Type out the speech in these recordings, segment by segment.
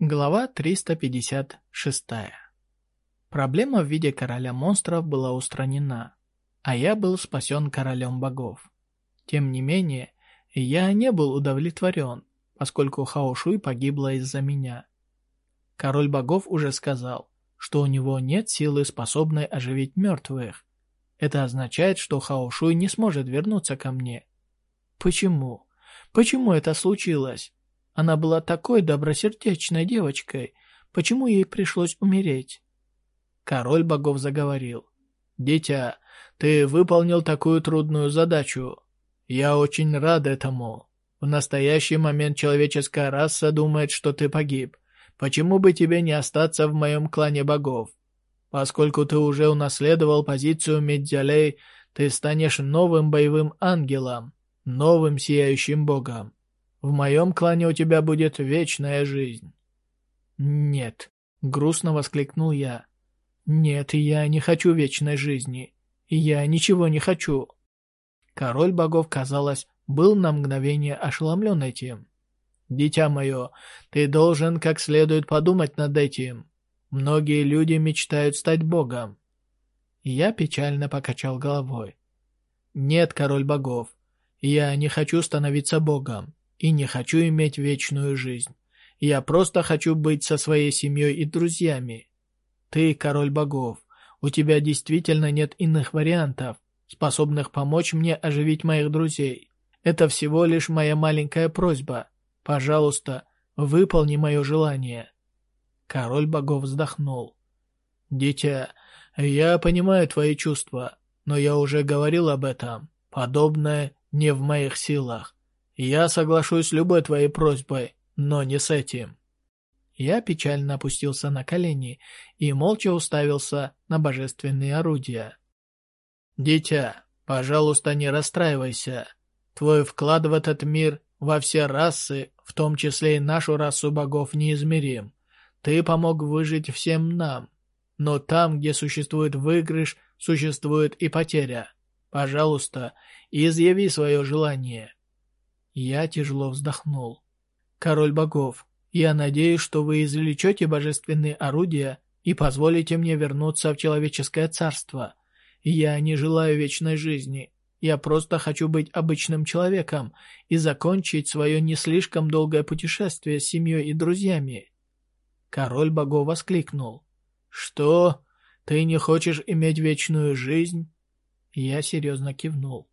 Глава 356. Проблема в виде короля монстров была устранена, а я был спасен королем богов. Тем не менее, я не был удовлетворен, поскольку Хаошуй погибла из-за меня. Король богов уже сказал, что у него нет силы, способной оживить мертвых. Это означает, что Хаошуй не сможет вернуться ко мне. Почему? Почему это случилось? Она была такой добросердечной девочкой. Почему ей пришлось умереть? Король богов заговорил. «Дитя, ты выполнил такую трудную задачу. Я очень рад этому. В настоящий момент человеческая раса думает, что ты погиб. Почему бы тебе не остаться в моем клане богов? Поскольку ты уже унаследовал позицию Медзялей, ты станешь новым боевым ангелом, новым сияющим богом. В моем клане у тебя будет вечная жизнь». «Нет», — грустно воскликнул я. «Нет, я не хочу вечной жизни. Я ничего не хочу». Король богов, казалось, был на мгновение ошеломлен этим. «Дитя мое, ты должен как следует подумать над этим. Многие люди мечтают стать богом». Я печально покачал головой. «Нет, король богов, я не хочу становиться богом и не хочу иметь вечную жизнь. Я просто хочу быть со своей семьей и друзьями. Ты король богов. У тебя действительно нет иных вариантов, способных помочь мне оживить моих друзей. Это всего лишь моя маленькая просьба. Пожалуйста, выполни мое желание». Король богов вздохнул. «Дитя, я понимаю твои чувства, но я уже говорил об этом. Подобное не в моих силах. Я соглашусь с любой твоей просьбой, но не с этим». Я печально опустился на колени и молча уставился на божественные орудия. «Дитя, пожалуйста, не расстраивайся. Твой вклад в этот мир, во все расы, в том числе и нашу расу богов, неизмерим. Ты помог выжить всем нам. Но там, где существует выигрыш, существует и потеря. Пожалуйста, изъяви свое желание. Я тяжело вздохнул. «Король богов, я надеюсь, что вы извлечете божественные орудия и позволите мне вернуться в человеческое царство. Я не желаю вечной жизни. Я просто хочу быть обычным человеком и закончить свое не слишком долгое путешествие с семьей и друзьями». Король богов воскликнул. «Что? Ты не хочешь иметь вечную жизнь?» Я серьезно кивнул.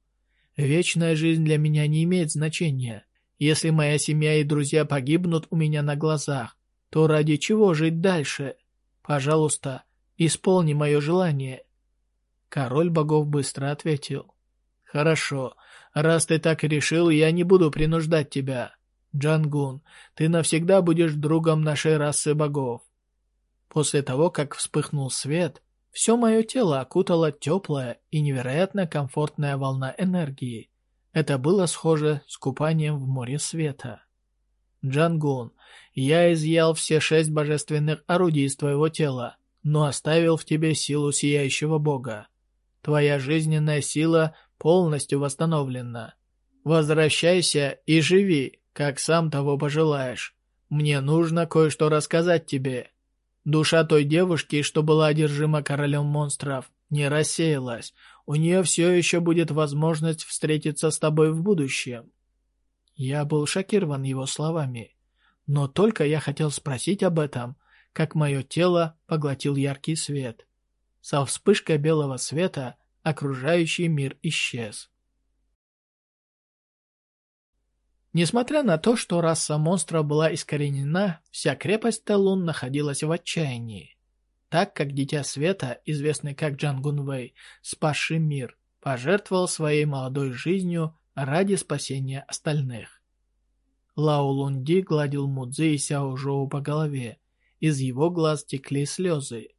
Вечная жизнь для меня не имеет значения. Если моя семья и друзья погибнут у меня на глазах, то ради чего жить дальше? Пожалуйста, исполни мое желание». Король богов быстро ответил. «Хорошо. Раз ты так решил, я не буду принуждать тебя. Джангун, ты навсегда будешь другом нашей расы богов». После того, как вспыхнул свет, все мое тело окутала теплая и невероятно комфортная волна энергии. Это было схоже с купанием в море света. Джангун, я изъял все шесть божественных орудий из твоего тела, но оставил в тебе силу сияющего бога. Твоя жизненная сила полностью восстановлена. Возвращайся и живи, как сам того пожелаешь. Мне нужно кое-что рассказать тебе. Душа той девушки, что была одержима королем монстров, не рассеялась. У нее все еще будет возможность встретиться с тобой в будущем. Я был шокирован его словами. Но только я хотел спросить об этом, как мое тело поглотил яркий свет. Со вспышкой белого света окружающий мир исчез. Несмотря на то, что раса монстра была искоренена, вся крепость Телун находилась в отчаянии. Так как Дитя Света, известный как Джан Гунвей, спасший мир, пожертвовал своей молодой жизнью ради спасения остальных. Лао Лунди гладил Мудзи и Сяо Жоу по голове. Из его глаз текли слезы.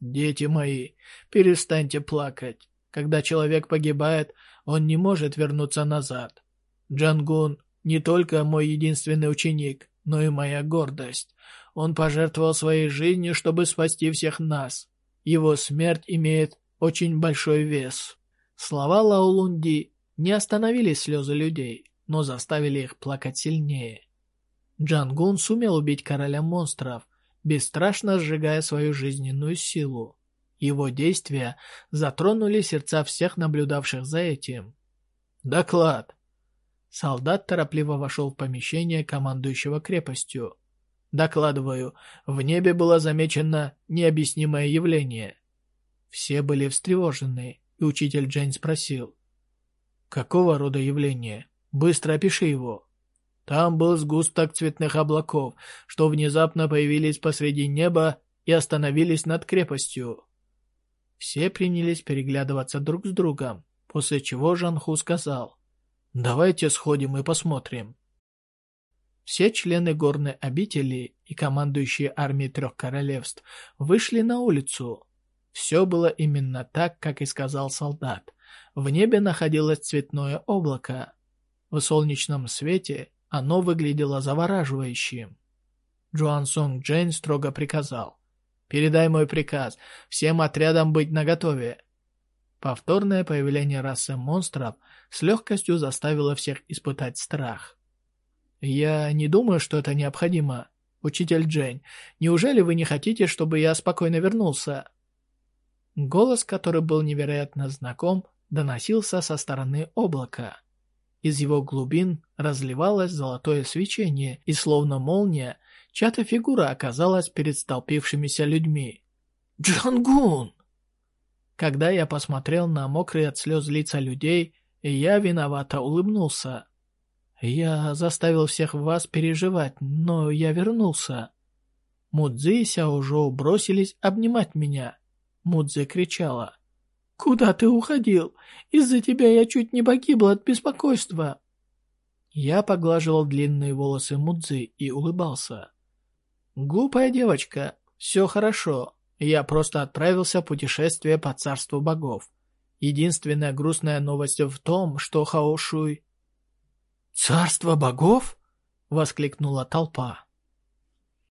«Дети мои, перестаньте плакать. Когда человек погибает, он не может вернуться назад. Джангун не только мой единственный ученик, но и моя гордость. Он пожертвовал своей жизнью, чтобы спасти всех нас. Его смерть имеет очень большой вес. Слова Лаолунди не остановили слезы людей, но заставили их плакать сильнее. Джангун сумел убить короля монстров, бесстрашно сжигая свою жизненную силу. Его действия затронули сердца всех наблюдавших за этим. «Доклад!» Солдат торопливо вошел в помещение командующего крепостью. «Докладываю, в небе было замечено необъяснимое явление». Все были встревожены, и учитель Джейн спросил. «Какого рода явление? Быстро опиши его». Там был сгусток цветных облаков, что внезапно появились посреди неба и остановились над крепостью. Все принялись переглядываться друг с другом, после чего Жанху сказал, «Давайте сходим и посмотрим». Все члены горной обители и командующие армией трех королевств вышли на улицу. Все было именно так, как и сказал солдат. В небе находилось цветное облако. В солнечном свете оно выглядело завораживающим. Джоан Сонг Джейн строго приказал. «Передай мой приказ. Всем отрядам быть наготове». Повторное появление расы монстров с легкостью заставило всех испытать страх. «Я не думаю, что это необходимо. Учитель Джейн, неужели вы не хотите, чтобы я спокойно вернулся?» Голос, который был невероятно знаком, доносился со стороны облака. Из его глубин разливалось золотое свечение, и словно молния, чья-то фигура оказалась перед столпившимися людьми. «Джангун!» Когда я посмотрел на мокрые от слез лица людей, я виновато улыбнулся. Я заставил всех вас переживать, но я вернулся. Мудзи и Сяожоу бросились обнимать меня. Мудзи кричала. «Куда ты уходил? Из-за тебя я чуть не погибла от беспокойства!» Я поглаживал длинные волосы Мудзи и улыбался. «Глупая девочка, все хорошо. Я просто отправился в путешествие по царству богов. Единственная грустная новость в том, что Хаошуй...» «Царство богов?» — воскликнула толпа.